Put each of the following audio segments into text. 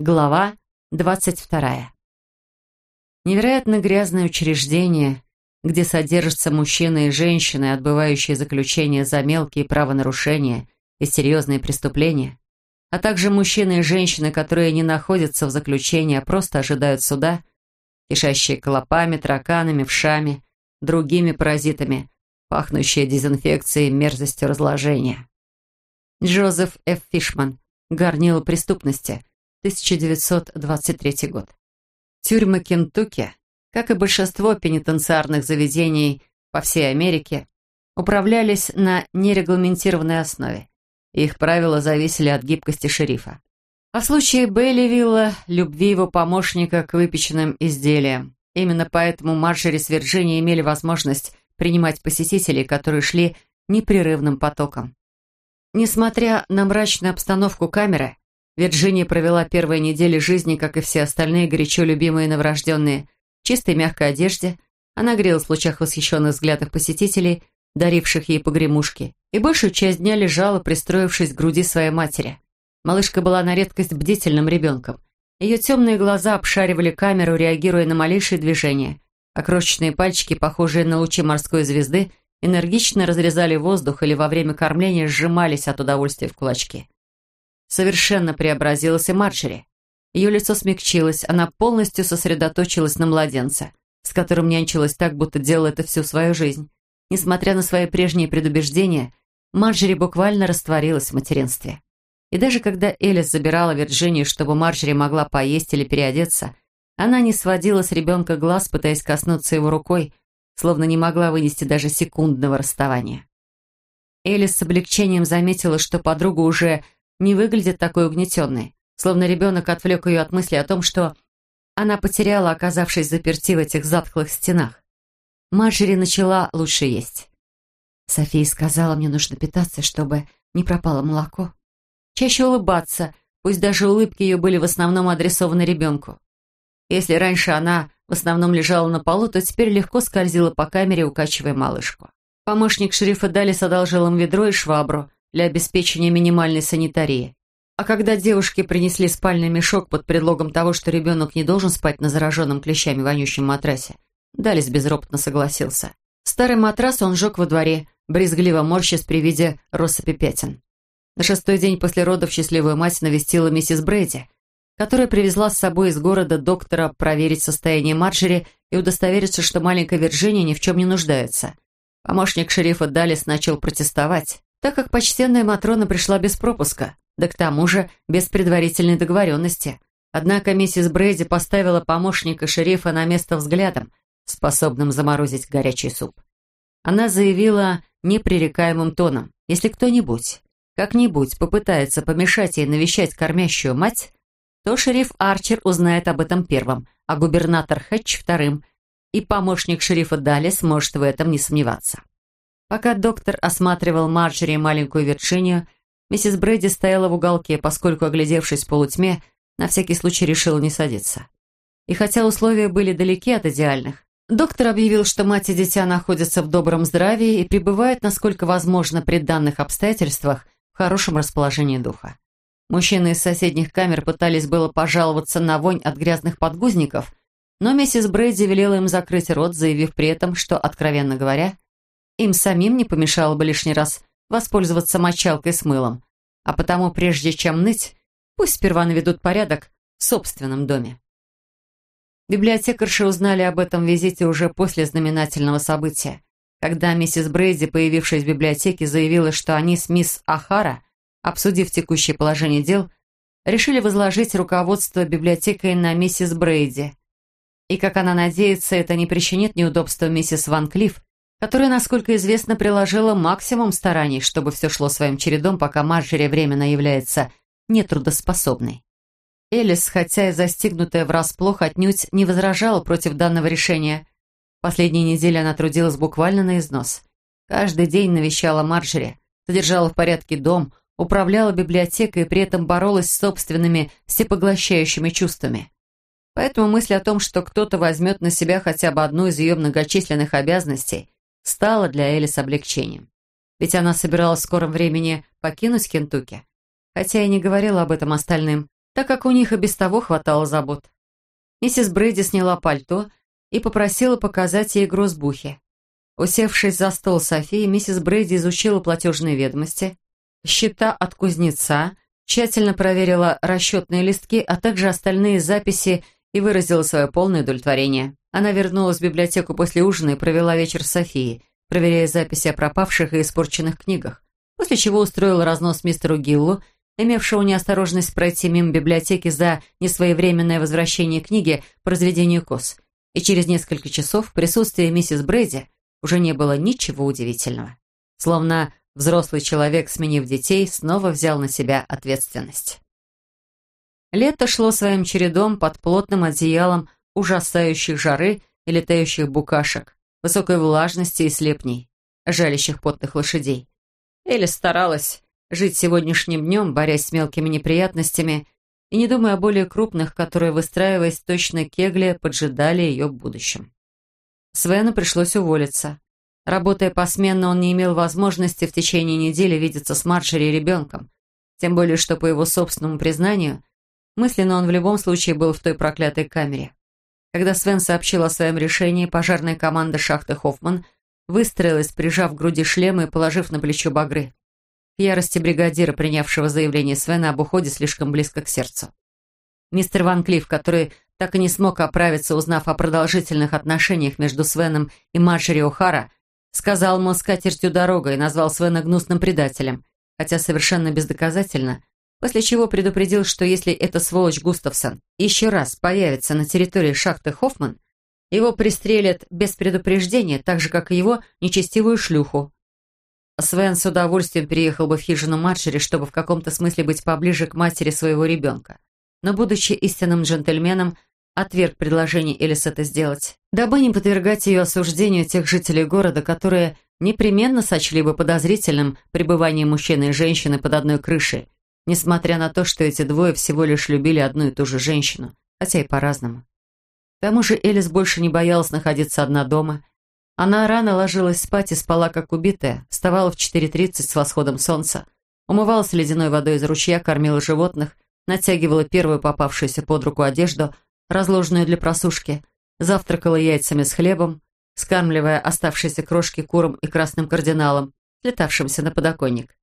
Глава двадцать вторая. Невероятно грязное учреждение, где содержатся мужчины и женщины, отбывающие заключение за мелкие правонарушения и серьезные преступления, а также мужчины и женщины, которые не находятся в заключении, а просто ожидают суда, кишащие клопами, тараканами, вшами, другими паразитами, пахнущие дезинфекцией и мерзостью разложения. Джозеф Ф. Фишман. Горнило преступности – 1923 год. Тюрьмы Кентукки, как и большинство пенитенциарных заведений по всей Америке, управлялись на нерегламентированной основе. Их правила зависели от гибкости шерифа. А в случае Бейливилла – любви его помощника к выпеченным изделиям. Именно поэтому Марджери с Вирджинией имели возможность принимать посетителей, которые шли непрерывным потоком. Несмотря на мрачную обстановку камеры, Вирджиния провела первые недели жизни, как и все остальные горячо любимые новорожденные, в чистой мягкой одежде. Она грелась в лучах восхищенных взглядов посетителей, даривших ей погремушки, и большую часть дня лежала, пристроившись к груди своей матери. Малышка была на редкость бдительным ребенком. Ее темные глаза обшаривали камеру, реагируя на малейшие движения, а крошечные пальчики, похожие на лучи морской звезды, энергично разрезали воздух или во время кормления сжимались от удовольствия в кулачки. Совершенно преобразилась и Марджери. Ее лицо смягчилось, она полностью сосредоточилась на младенце, с которым нянчилась так, будто делала это всю свою жизнь. Несмотря на свои прежние предубеждения, Марджери буквально растворилась в материнстве. И даже когда Элис забирала Вирджинию, чтобы Марджери могла поесть или переодеться, она не сводила с ребенка глаз, пытаясь коснуться его рукой, словно не могла вынести даже секундного расставания. Элис с облегчением заметила, что подруга уже не выглядит такой угнетенной, словно ребенок отвлек ее от мысли о том, что она потеряла, оказавшись заперти в этих затхлых стенах. Марджери начала лучше есть. София сказала, мне нужно питаться, чтобы не пропало молоко. Чаще улыбаться, пусть даже улыбки ее были в основном адресованы ребенку. Если раньше она в основном лежала на полу, то теперь легко скользила по камере, укачивая малышку. Помощник шерифа Далис одолжил им ведро и швабру, для обеспечения минимальной санитарии. А когда девушки принесли спальный мешок под предлогом того, что ребенок не должен спать на зараженном клещами вонючем матрасе, Далис безропотно согласился. Старый матрас он сжег во дворе, брезгливо морщась при виде россыпи пятен. На шестой день после родов счастливую мать навестила миссис Брейди, которая привезла с собой из города доктора проверить состояние Марджери и удостовериться, что маленькая Вирджиния ни в чем не нуждается. Помощник шерифа Далис начал протестовать, так как почтенная Матрона пришла без пропуска, да к тому же без предварительной договоренности. Однако миссис Брейди поставила помощника шерифа на место взглядом, способным заморозить горячий суп. Она заявила непререкаемым тоном, если кто-нибудь, как-нибудь попытается помешать ей навещать кормящую мать, то шериф Арчер узнает об этом первым, а губернатор Хэтч вторым, и помощник шерифа Далли сможет в этом не сомневаться. Пока доктор осматривал Марджери маленькую Вирджинию, миссис Брэди стояла в уголке, поскольку, оглядевшись в полутьме, на всякий случай решила не садиться. И хотя условия были далеки от идеальных, доктор объявил, что мать и дитя находятся в добром здравии и пребывают, насколько возможно, при данных обстоятельствах, в хорошем расположении духа. Мужчины из соседних камер пытались было пожаловаться на вонь от грязных подгузников, но миссис Брейди велела им закрыть рот, заявив при этом, что, откровенно говоря, им самим не помешало бы лишний раз воспользоваться мочалкой с мылом. А потому, прежде чем ныть, пусть сперва наведут порядок в собственном доме. Библиотекарши узнали об этом визите уже после знаменательного события, когда миссис Брейди, появившись в библиотеке, заявила, что они с мисс Ахара, обсудив текущее положение дел, решили возложить руководство библиотекой на миссис Брейди. И, как она надеется, это не причинит неудобства миссис Ван Клифф, которая, насколько известно, приложила максимум стараний, чтобы все шло своим чередом, пока Марджери временно является нетрудоспособной. Элис, хотя и застигнутая врасплох, отнюдь не возражала против данного решения. Последние недели она трудилась буквально на износ. Каждый день навещала Марджери, содержала в порядке дом, управляла библиотекой и при этом боролась с собственными всепоглощающими чувствами. Поэтому мысль о том, что кто-то возьмет на себя хотя бы одну из ее многочисленных обязанностей, стало для Элис облегчением. Ведь она собиралась в скором времени покинуть Кентукки. Хотя и не говорила об этом остальным, так как у них и без того хватало забот. Миссис Брейди сняла пальто и попросила показать ей грозбухи. Усевшись за стол Софии, миссис Брейди изучила платежные ведомости, счета от кузнеца, тщательно проверила расчетные листки, а также остальные записи и выразила свое полное удовлетворение. Она вернулась в библиотеку после ужина и провела вечер с Софией, проверяя записи о пропавших и испорченных книгах, после чего устроила разнос мистеру Гиллу, имевшего неосторожность пройти мимо библиотеки за несвоевременное возвращение книги по разведению коз. И через несколько часов в присутствии миссис Брэди уже не было ничего удивительного. Словно взрослый человек, сменив детей, снова взял на себя ответственность. Лето шло своим чередом под плотным одеялом ужасающих жары и летающих букашек, высокой влажности и слепней, жалящих потных лошадей. Элли старалась жить сегодняшним днем, борясь с мелкими неприятностями и не думая о более крупных, которые, выстраиваясь точно кегли, поджидали ее в будущем. Свену пришлось уволиться. Работая посменно, он не имел возможности в течение недели видеться с Марджери и ребенком, тем более, что, по его собственному признанию, мысленно он в любом случае был в той проклятой камере. Когда Свен сообщил о своем решении, пожарная команда шахты «Хоффман» выстроилась, прижав к груди шлем и положив на плечо багры к ярости бригадира, принявшего заявление Свена об уходе слишком близко к сердцу. Мистер Ван Клифф, который так и не смог оправиться, узнав о продолжительных отношениях между Свеном и Марджери О'Хара, сказал ему скатертью дорога и назвал Свена гнусным предателем, хотя совершенно бездоказательно, после чего предупредил, что если эта сволочь Густавсон еще раз появится на территории шахты Хоффман, его пристрелят без предупреждения, так же, как и его нечестивую шлюху. Свен с удовольствием переехал бы в хижину Марджери, чтобы в каком-то смысле быть поближе к матери своего ребенка. Но, будучи истинным джентльменом, отверг предложение Элис это сделать, дабы не подвергать ее осуждению тех жителей города, которые непременно сочли бы подозрительным пребывание мужчины и женщины под одной крышей, несмотря на то, что эти двое всего лишь любили одну и ту же женщину, хотя и по-разному. К тому же Элис больше не боялась находиться одна дома – она рано ложилась спать и спала как убитая, вставала в 4.30 с восходом солнца, умывалась ледяной водой из ручья, кормила животных, натягивала первую попавшуюся под руку одежду, разложенную для просушки, завтракала яйцами с хлебом, скармливая оставшиеся крошки курам и красным кардиналам, летавшимся на подоконник.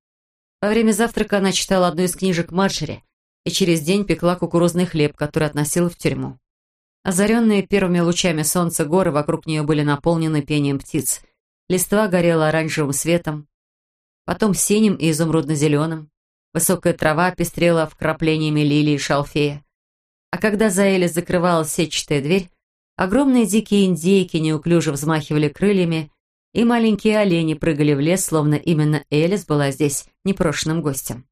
Во время завтрака она читала одну из книжек Марджери и через день пекла кукурузный хлеб, который относила в тюрьму. Озаренные первыми лучами солнца горы вокруг нее были наполнены пением птиц. Листва горела оранжевым светом, потом синим и изумрудно-зеленым. Высокая трава пестрела вкраплениями лилии и шалфея. А когда за Элис закрывалась сетчатая дверь, огромные дикие индейки неуклюже взмахивали крыльями, и маленькие олени прыгали в лес, словно именно Элис была здесь непрошенным гостем.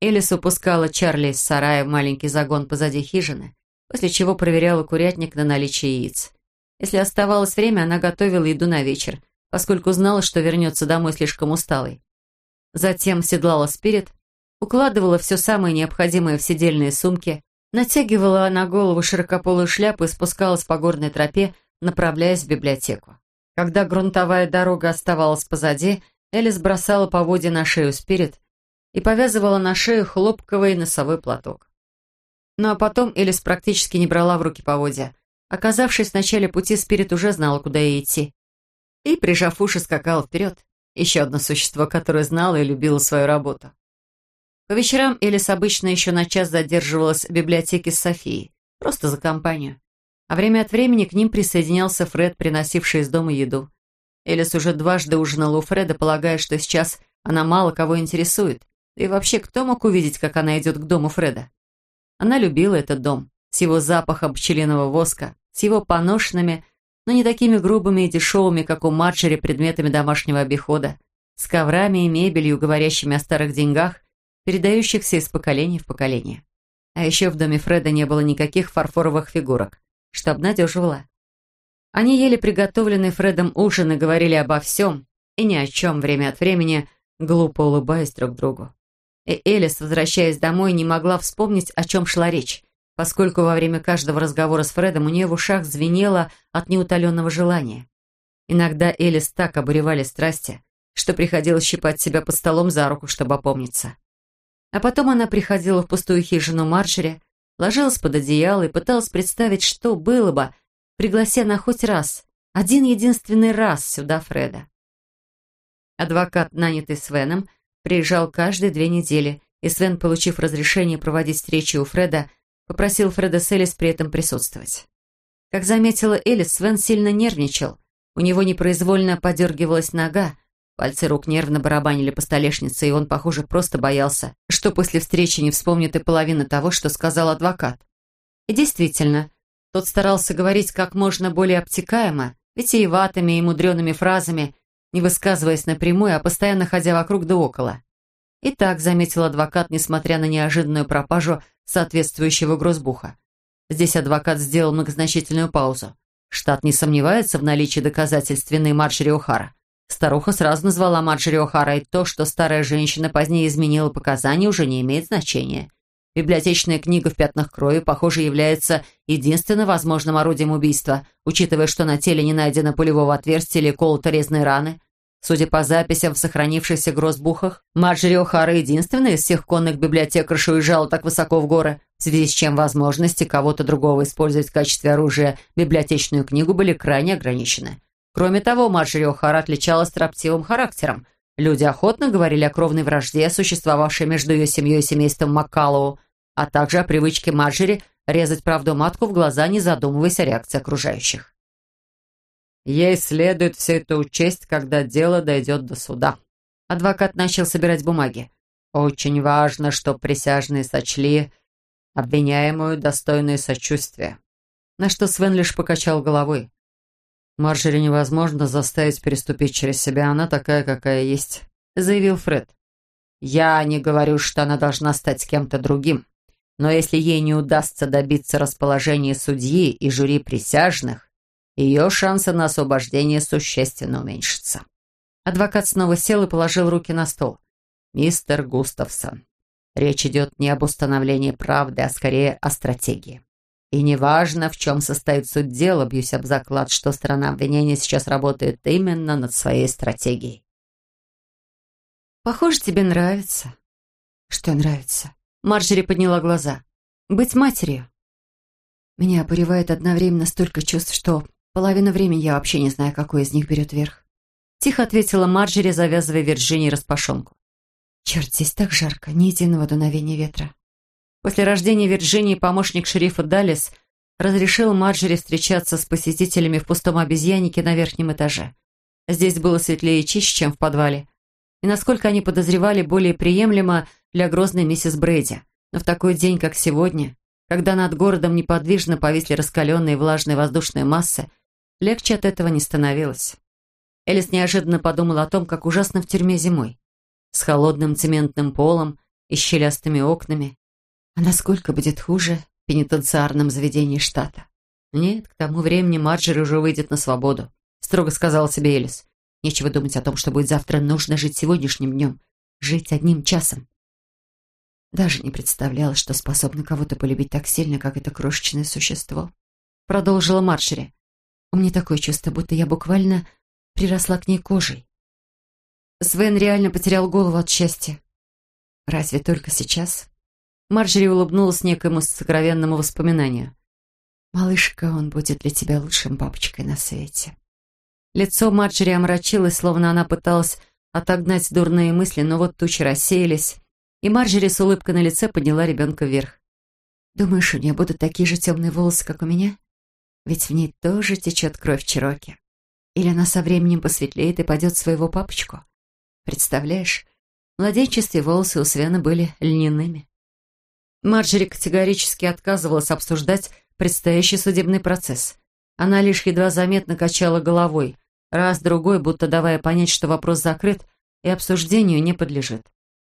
Элис упускала Чарли из сарая в маленький загон позади хижины, после чего проверяла курятник на наличие яиц. Если оставалось время, она готовила еду на вечер, поскольку знала, что вернется домой слишком усталой. Затем седлала спирит, укладывала все самое необходимое в сидельные сумки, натягивала на голову широкополую шляпу и спускалась по горной тропе, направляясь в библиотеку. Когда грунтовая дорога оставалась позади, Элис бросала поводья на шею спирит и повязывала на шею хлопковый носовой платок. Ну а потом Элис практически не брала в руки поводья. Оказавшись в начале пути, Спирит уже знала, куда ей идти. И, прижав уши, скакала вперед. Еще одно существо, которое знало и любило свою работу. По вечерам Элис обычно еще на час задерживалась в библиотеке с Софией, просто за компанию. А время от времени к ним присоединялся Фред, приносивший из дома еду. Элис уже дважды ужинала у Фреда, полагая, что сейчас она мало кого интересует. И вообще, кто мог увидеть, как она идет к дому Фреда? Она любила этот дом с его запахом пчелиного воска, с его поношенными, но не такими грубыми и дешевыми, как у Марджери, предметами домашнего обихода, с коврами и мебелью, говорящими о старых деньгах, передающихся из поколения в поколение. А еще в доме Фреда не было никаких фарфоровых фигурок, что обнадеживало. Они ели приготовленный Фредом ужин и говорили обо всем и ни о чем время от времени, глупо улыбаясь друг другу. И Элис, возвращаясь домой, не могла вспомнить, о чем шла речь, поскольку во время каждого разговора с Фредом у нее в ушах звенело от неутоленного желания. Иногда Элис так обуревали страсти, что приходилось щипать себя под столом за руку, чтобы опомниться. А потом она приходила в пустую хижину Марджери, ложилась под одеяло и пыталась представить, что было бы, приглася на хоть раз, один единственный раз сюда Фреда. Адвокат, нанятый Свеном, приезжал каждые две недели, и Свен, получив разрешение проводить встречи у Фреда, попросил Фреда с Элис при этом присутствовать. Как заметила Элис, Свен сильно нервничал. У него непроизвольно подергивалась нога, пальцы рук нервно барабанили по столешнице, и он, похоже, просто боялся, что после встречи не вспомнит и половины того, что сказал адвокат. И действительно, тот старался говорить как можно более обтекаемо, витиеватыми и мудреными фразами, не высказываясь напрямую, а постоянно ходя вокруг да около. И так заметил адвокат, несмотря на неожиданную пропажу соответствующего грозбуха. Здесь адвокат сделал многозначительную паузу. Штат не сомневается в наличии доказательств вины Марджери О'Хара. Старуха сразу назвала Марджери О'Хара, и то, что старая женщина позднее изменила показания, уже не имеет значения. Библиотечная книга в пятнах крови, похоже, является единственным возможным орудием убийства, учитывая, что на теле не найдено пулевого отверстия или колото-резной раны. Судя по записям в сохранившихся грозбухах, Марджери О'Хара единственная из всех конных библиотекарш уезжала так высоко в горы, в связи с чем возможности кого-то другого использовать в качестве оружия библиотечную книгу были крайне ограничены. Кроме того, Марджери О'Хара отличалась строптивым характером. Люди охотно говорили о кровной вражде, существовавшей между ее семьей и семейством Маккалоу, а также о привычке Марджери резать правду матку в глаза, не задумываясь о реакции окружающих. Ей следует все это учесть, когда дело дойдет до суда. Адвокат начал собирать бумаги. Очень важно, чтобы присяжные сочли обвиняемую достойное сочувствия. На что Свен лишь покачал головой. Марджери невозможно заставить переступить через себя, она такая, какая есть, заявил Фред. Я не говорю, что она должна стать кем-то другим. Но если ей не удастся добиться расположения судьи и жюри присяжных, ее шансы на освобождение существенно уменьшатся. Адвокат снова сел и положил руки на стол. «Мистер Густавсон, речь идет не об установлении правды, а скорее о стратегии. И неважно, в чем состоит суть дела, бьюсь об заклад, что сторона обвинения сейчас работает именно над своей стратегией». «Похоже, тебе нравится». «Что нравится?» Марджери подняла глаза. «Быть матерью». Меня поревает одновременно столько чувств, что половину времени я вообще не знаю, какой из них берет верх. Тихо ответила Марджери, завязывая Вирджинии распашонку. «Черт, здесь так жарко, ни единого дуновения ветра». После рождения Вирджинии помощник шерифа Даллес разрешил Марджери встречаться с посетителями в пустом обезьяннике на верхнем этаже. Здесь было светлее и чище, чем в подвале. И, насколько они подозревали, более приемлемо для грозной миссис Брэди. Но в такой день, как сегодня, когда над городом неподвижно повисли раскаленные влажные воздушные массы, легче от этого не становилось. Элис неожиданно подумала о том, как ужасно в тюрьме зимой. С холодным цементным полом и щелястыми окнами. А насколько будет хуже в пенитенциарном заведении штата? Нет, к тому времени Марджери уже выйдет на свободу, строго сказала себе Элис. Нечего думать о том, что будет завтра. Нужно жить сегодняшним днем. Жить одним часом. Даже не представляла, что способна кого-то полюбить так сильно, как это крошечное существо. Продолжила Маршери. У меня такое чувство, будто я буквально приросла к ней кожей. Свен реально потерял голову от счастья. Разве только сейчас? Марджери улыбнулась некоему сокровенному воспоминанию. «Малышка, он будет для тебя лучшим бабочкой на свете». Лицо Марджери омрачилось, словно она пыталась отогнать дурные мысли, но вот тучи рассеялись, и Марджери с улыбкой на лице подняла ребенка вверх. «Думаешь, у нее будут такие же темные волосы, как у меня? Ведь в ней тоже течет кровь Чироки. Или она со временем посветлеет и пойдет своего папочку? Представляешь, в младенчестве волосы у Свена были льняными». Марджери категорически отказывалась обсуждать предстоящий судебный процесс. Она лишь едва заметно качала головой, раз-другой, будто давая понять, что вопрос закрыт и обсуждению не подлежит.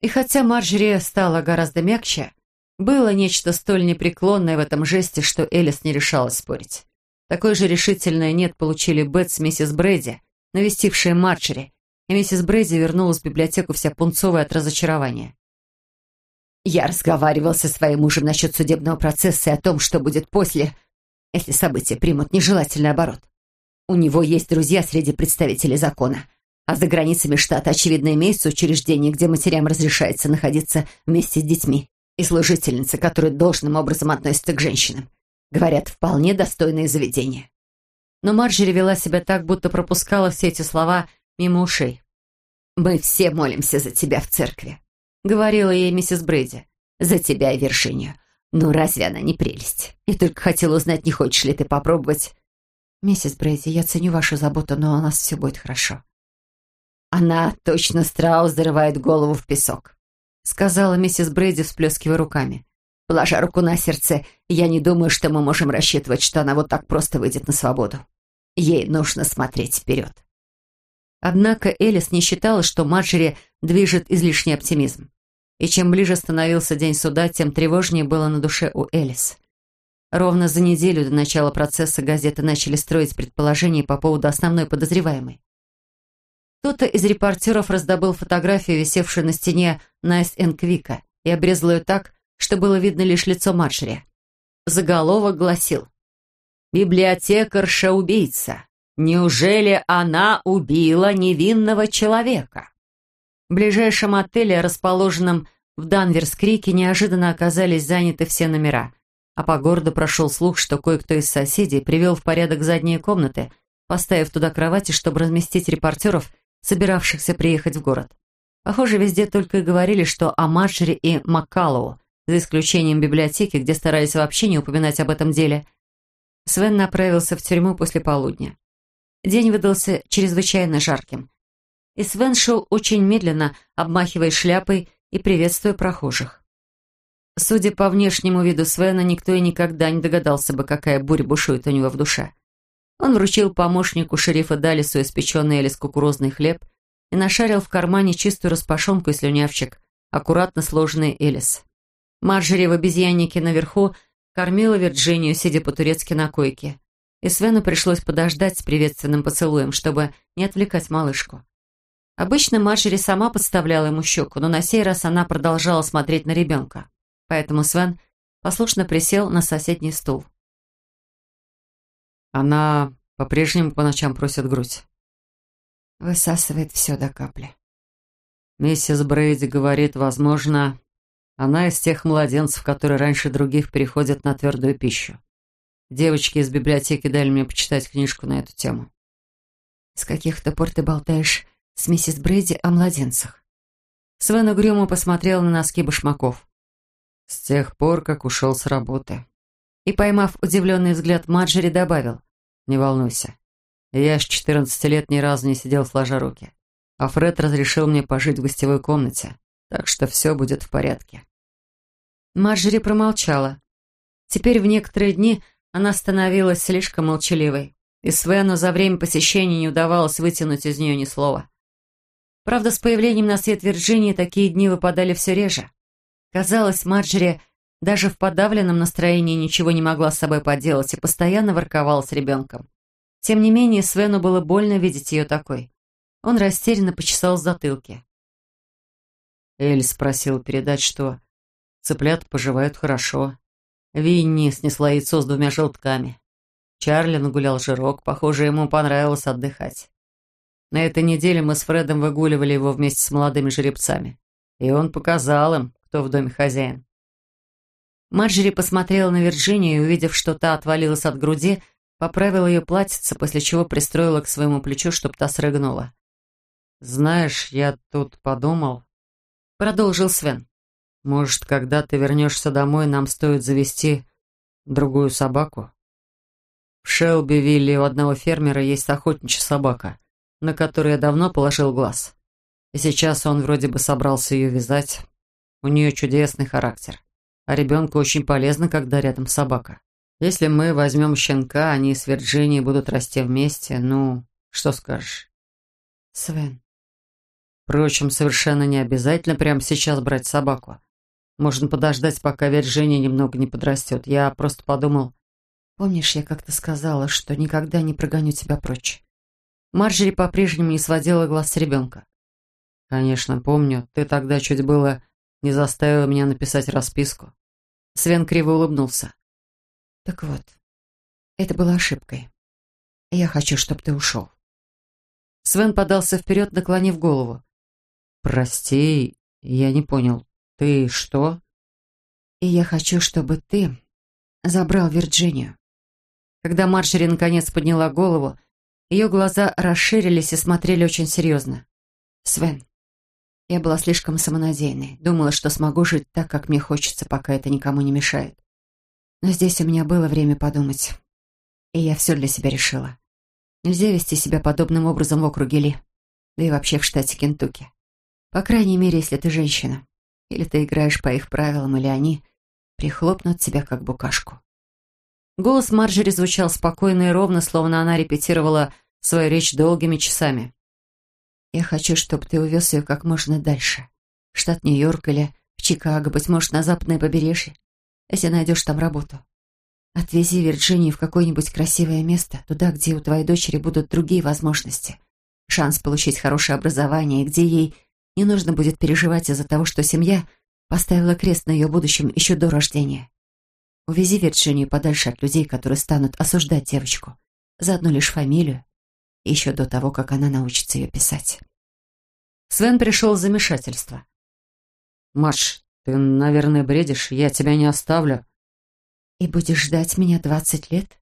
И хотя Марджери стала гораздо мягче, было нечто столь непреклонное в этом жесте, что Элис не решалась спорить. Такое же решительное «нет» получили Бет с миссис Брэди, навестившие Марджери, и миссис Брэди вернулась в библиотеку вся пунцовая от разочарования. «Я разговаривал со своим мужем насчет судебного процесса и о том, что будет после, если события примут нежелательный оборот. У него есть друзья среди представителей закона. А за границами штата, очевидно, имеется учреждение, где матерям разрешается находиться вместе с детьми. И служительницы, которые должным образом относятся к женщинам. Говорят, вполне достойные заведения. Но Марджери вела себя так, будто пропускала все эти слова мимо ушей. «Мы все молимся за тебя в церкви», — говорила ей миссис Брейди. «За тебя и Вершинию. Ну, разве она не прелесть? Я только хотела узнать, не хочешь ли ты попробовать...» «Миссис Брейди, я ценю вашу заботу, но у нас все будет хорошо». «Она точно страус зарывает голову в песок», — сказала миссис Брейди, всплескивая руками. «Положа руку на сердце, я не думаю, что мы можем рассчитывать, что она вот так просто выйдет на свободу. Ей нужно смотреть вперед». Однако Элис не считала, что Марджери движет излишний оптимизм. И чем ближе становился день суда, тем тревожнее было на душе у Элис. Ровно за неделю до начала процесса газеты начали строить предположения по поводу основной подозреваемой. Кто-то из репортеров раздобыл фотографию, висевшую на стене Nice 'N' Quick 'а, и обрезал ее так, что было видно лишь лицо Марджери. Заголовок гласил «Библиотекарша-убийца. Неужели она убила невинного человека?» Ближайшем отеле, расположенном в Данверс-Крике, неожиданно оказались заняты все номера, а по городу прошел слух, что кое-кто из соседей привел в порядок задние комнаты, поставив туда кровати, чтобы разместить репортеров, собиравшихся приехать в город. Похоже, везде только и говорили, что о Марджери и Маккалоу, за исключением библиотеки, где старались вообще не упоминать об этом деле. Свен направился в тюрьму после полудня. День выдался чрезвычайно жарким и Свен шел очень медленно, обмахивая шляпой и приветствуя прохожих. Судя по внешнему виду Свена, никто и никогда не догадался бы, какая буря бушует у него в душе. Он вручил помощнику шерифа Далису испеченный Элис кукурузный хлеб и нашарил в кармане чистую распашонку и слюнявчик, аккуратно сложенный Элис. Марджери в обезьяннике наверху кормила Вирджинию, сидя по-турецки на койке. И Свену пришлось подождать с приветственным поцелуем, чтобы не отвлекать малышку. Обычно Марджери сама подставляла ему щеку, но на сей раз она продолжала смотреть на ребенка. Поэтому Свен послушно присел на соседний стул. Она по-прежнему по ночам просит грудь. Высасывает все до капли. Миссис Брейди говорит, возможно, она из тех младенцев, которые раньше других переходят на твердую пищу. Девочки из библиотеки дали мне почитать книжку на эту тему. «С каких-то пор ты болтаешь с миссис Брэди о младенцах. Свен угрюмо посмотрел на носки башмаков. С тех пор, как ушел с работы. И, поймав удивленный взгляд, Маджери добавил. «Не волнуйся. Я с 14 лет ни разу не сидел сложа руки. А Фред разрешил мне пожить в гостевой комнате, так что все будет в порядке». Марджери промолчала. Теперь в некоторые дни она становилась слишком молчаливой, и Свену за время посещения не удавалось вытянуть из нее ни слова. Правда, с появлением на свет Вирджинии такие дни выпадали все реже. Казалось, Марджери даже в подавленном настроении ничего не могла с собой поделать и постоянно ворковала с ребенком. Тем не менее, Свену было больно видеть ее такой. Он растерянно почесал затылки. Эль спросил передать, что цыплят поживают хорошо. Винни снесла яйцо с двумя желтками. Чарли нагулял жирок, похоже, ему понравилось отдыхать. На этой неделе мы с Фредом выгуливали его вместе с молодыми жеребцами. И он показал им, кто в доме хозяин. Марджери посмотрела на Вирджинию и, увидев, что та отвалилась от груди, поправила ее платьице, после чего пристроила к своему плечу, чтобы та срыгнула. «Знаешь, я тут подумал...» Продолжил Свен. «Может, когда ты вернешься домой, нам стоит завести другую собаку?» В Шелбивилле у одного фермера есть охотничья собака на которую я давно положил глаз. И сейчас он вроде бы собрался ее вязать. У нее чудесный характер. А ребенку очень полезно, когда рядом собака. Если мы возьмем щенка, они с Вирджинией будут расти вместе, ну, что скажешь? Свен. Впрочем, совершенно не обязательно прямо сейчас брать собаку. Можно подождать, пока Вирджиния немного не подрастет. Я просто подумал... Помнишь, я как-то сказала, что никогда не прогоню тебя прочь? Марджери по-прежнему не сводила глаз с ребенка. «Конечно, помню. Ты тогда чуть было не заставила меня написать расписку». Свен криво улыбнулся. «Так вот, это была ошибкой. Я хочу, чтобы ты ушел». Свен подался вперед, наклонив голову. «Прости, я не понял. Ты что?» «И я хочу, чтобы ты забрал Вирджинию». Когда Марджери наконец подняла голову, ее глаза расширились и смотрели очень серьезно. «Свен, я была слишком самонадеянной. Думала, что смогу жить так, как мне хочется, пока это никому не мешает. Но здесь у меня было время подумать. И я все для себя решила. Нельзя вести себя подобным образом в округе Ли. Да и вообще в штате Кентукки. По крайней мере, если ты женщина. Или ты играешь по их правилам, или они прихлопнут тебя как букашку. Голос Марджери звучал спокойно и ровно, словно она репетировала свою речь долгими часами. «Я хочу, чтобы ты увез ее как можно дальше. В штат Нью-Йорк или в Чикаго, быть может, на западное побережье, если найдешь там работу. Отвези Вирджинию в какое-нибудь красивое место, туда, где у твоей дочери будут другие возможности. Шанс получить хорошее образование, где ей не нужно будет переживать из-за того, что семья поставила крест на ее будущем еще до рождения. Увези Вирджинию подальше от людей, которые станут осуждать девочку. За одну лишь фамилию. Еще до того, как она научится ее писать. Свен пришел в замешательство. «Маш, ты, наверное, бредишь. Я тебя не оставлю». «И будешь ждать меня двадцать лет?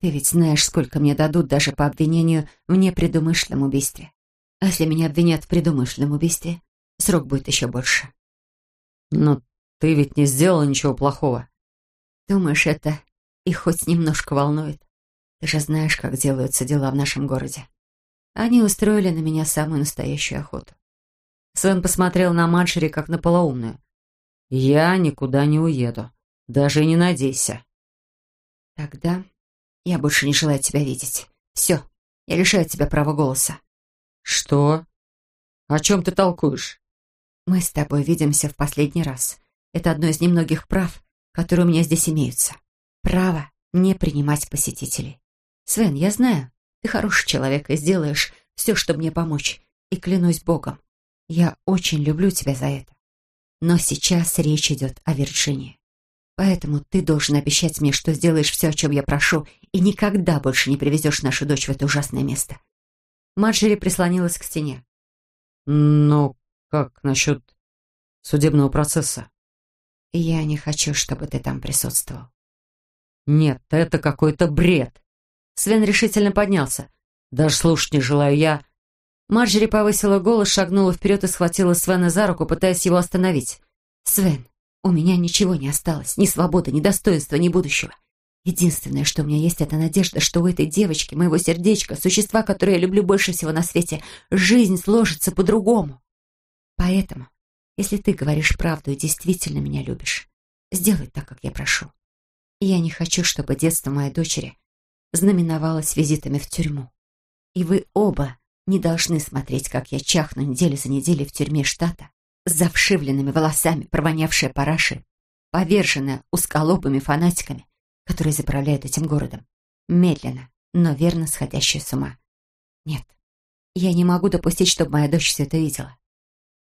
Ты ведь знаешь, сколько мне дадут даже по обвинению в непредумышленном убийстве. А если меня обвинят в предумышленном убийстве, срок будет еще больше». «Но ты ведь не сделала ничего плохого». Думаешь, это их хоть немножко волнует? Ты же знаешь, как делаются дела в нашем городе. Они устроили на меня самую настоящую охоту. Свен посмотрел на Маншери как на полоумную. «Я никуда не уеду. Даже не надейся». «Тогда я больше не желаю тебя видеть. Все, я лишаю тебя права голоса». «Что? О чем ты толкуешь?» «Мы с тобой видимся в последний раз. Это одно из немногих прав, которые у меня здесь имеются. Право не принимать посетителей. Свен, я знаю, ты хороший человек и сделаешь все, чтобы мне помочь. И клянусь Богом, я очень люблю тебя за это. Но сейчас речь идет о Вирджинии. Поэтому ты должен обещать мне, что сделаешь все, о чем я прошу, и никогда больше не привезешь нашу дочь в это ужасное место. Марджери прислонилась к стене. «Но как насчет судебного процесса?» Я не хочу, чтобы ты там присутствовал. Нет, это какой-то бред. Свен решительно поднялся. Даже слушать не желаю я. Марджери повысила голос, шагнула вперед и схватила Свена за руку, пытаясь его остановить. «Свен, у меня ничего не осталось. Ни свободы, ни достоинства, ни будущего. Единственное, что у меня есть, это надежда, что у этой девочки, моего сердечка, существа, которое я люблю больше всего на свете, жизнь сложится по-другому. Поэтому если ты говоришь правду и действительно меня любишь, сделай так, как я прошу. я не хочу, чтобы детство моей дочери знаменовалось визитами в тюрьму. И вы оба не должны смотреть, как я чахну неделю за неделей в тюрьме штата с завшивленными волосами, провонявшая параши, поверженная узколобыми фанатиками, которые заправляют этим городом, медленно, но верно сходящая с ума. Нет, я не могу допустить, чтобы моя дочь все это видела.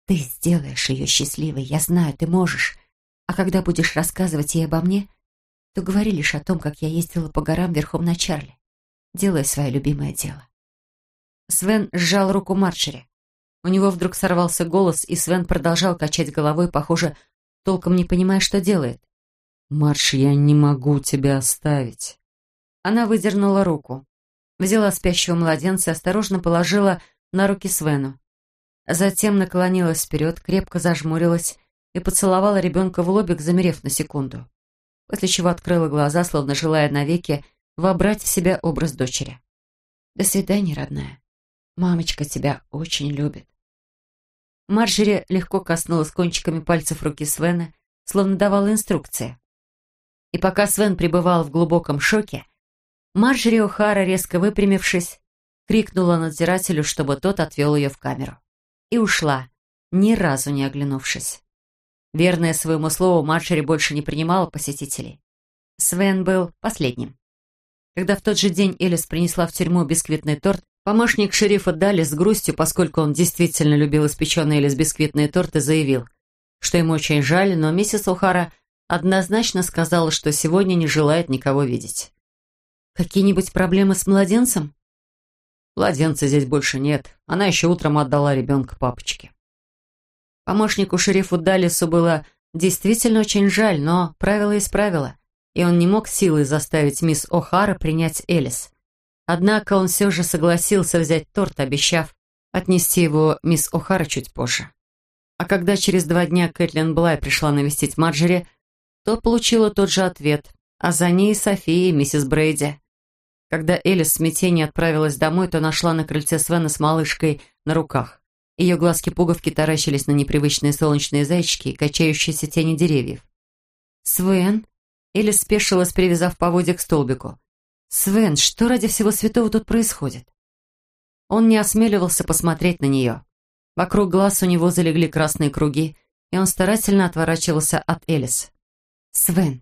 Ты сделаешь ее счастливой, я знаю, ты можешь. А когда будешь рассказывать ей обо мне, то говори лишь о том, как я ездила по горам верхом на Чарли, делая свое любимое дело. Свен сжал руку Марчери. У него вдруг сорвался голос, и Свен продолжал качать головой, похоже, толком не понимая, что делает. «Марш, я не могу тебя оставить». Она выдернула руку, взяла спящего младенца и осторожно положила на руки Свену. Затем наклонилась вперед, крепко зажмурилась и поцеловала ребенка в лобик, замерев на секунду. После чего открыла глаза, словно желая навеки вобрать в себя образ дочери. «До свидания, родная. Мамочка тебя очень любит». Марджери легко коснулась кончиками пальцев руки Свена, словно давала инструкции. И пока Свен пребывал в глубоком шоке, Марджери О'Хара, резко выпрямившись, крикнула надзирателю, чтобы тот отвел ее в камеру и ушла, ни разу не оглянувшись. Верная своему слову, Марджери больше не принимала посетителей. Свен был последним. Когда в тот же день Элис принесла в тюрьму бисквитный торт, помощник шерифа Дали с грустью, поскольку он действительно любил испеченный Элис бисквитные торты, заявил, что ему очень жаль, но миссис Ухара однозначно сказала, что сегодня не желает никого видеть. «Какие-нибудь проблемы с младенцем?» Младенца здесь больше нет. Она еще утром отдала ребенка папочке. Помощнику шерифу Даллису было действительно очень жаль, но правило есть правило, и он не мог силой заставить мисс О'Хара принять Элис. Однако он все же согласился взять торт, обещав отнести его мисс О'Хара чуть позже. А когда через два дня Кэтлин Блай пришла навестить Марджери, то получила тот же ответ, а за ней София и миссис Брейди. Когда Элис в смятении отправилась домой, то нашла на крыльце Свена с малышкой на руках. Ее глазки-пуговки таращились на непривычные солнечные зайчики и качающиеся тени деревьев. «Свен?» Элис спешилась, привязав поводья к столбику. «Свен, что ради всего святого тут происходит?» Он не осмеливался посмотреть на нее. Вокруг глаз у него залегли красные круги, и он старательно отворачивался от Элис. «Свен!»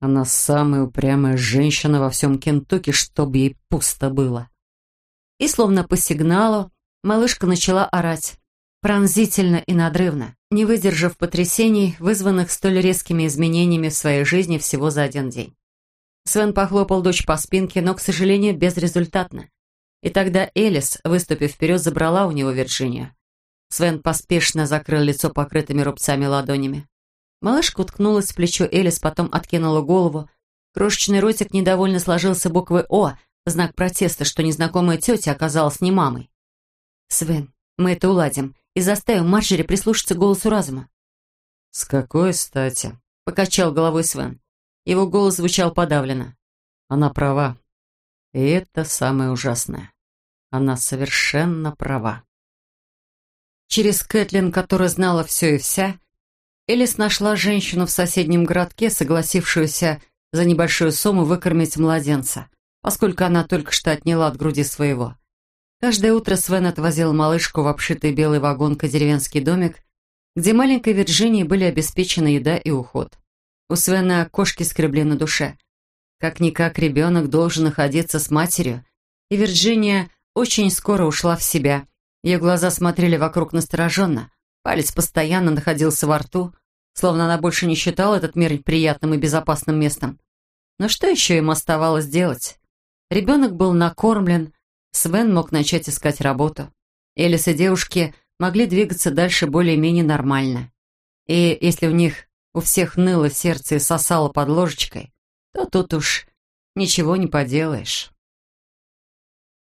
Она самая упрямая женщина во всем Кентукки, чтобы ей пусто было. И словно по сигналу, малышка начала орать. Пронзительно и надрывно, не выдержав потрясений, вызванных столь резкими изменениями в своей жизни всего за один день. Свен похлопал дочь по спинке, но, к сожалению, безрезультатно. И тогда Элис, выступив вперед, забрала у него Вирджинию. Свен поспешно закрыл лицо покрытыми рубцами ладонями. Малышка уткнулась в плечо Элис, потом откинула голову. Крошечный ротик недовольно сложился буквой «О», знак протеста, что незнакомая тетя оказалась не мамой. «Свен, мы это уладим и заставим Марджери прислушаться к голосу разума». «С какой стати?» — покачал головой Свен. Его голос звучал подавленно. «Она права. И это самое ужасное. Она совершенно права. Через Кэтлин, которая знала все и вся, Элис нашла женщину в соседнем городке, согласившуюся за небольшую сумму выкормить младенца, поскольку она только что отняла от груди своего. Каждое утро Свен отвозил малышку в обшитый белой вагонкой деревенский домик, где маленькой Вирджинии были обеспечены еда и уход. У Свена кошки скребли на душе – как-никак ребенок должен находиться с матерью, и Вирджиния очень скоро ушла в себя. Ее глаза смотрели вокруг настороженно, палец постоянно находился во рту, словно она больше не считала этот мир приятным и безопасным местом. Но что еще им оставалось делать? Ребенок был накормлен, Свен мог начать искать работу. Элис и девушки могли двигаться дальше более-менее нормально. И если у них у всех ныло сердце и сосало под ложечкой, то тут уж ничего не поделаешь.